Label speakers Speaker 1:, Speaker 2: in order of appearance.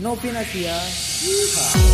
Speaker 1: No Pinasia. Yeehaw.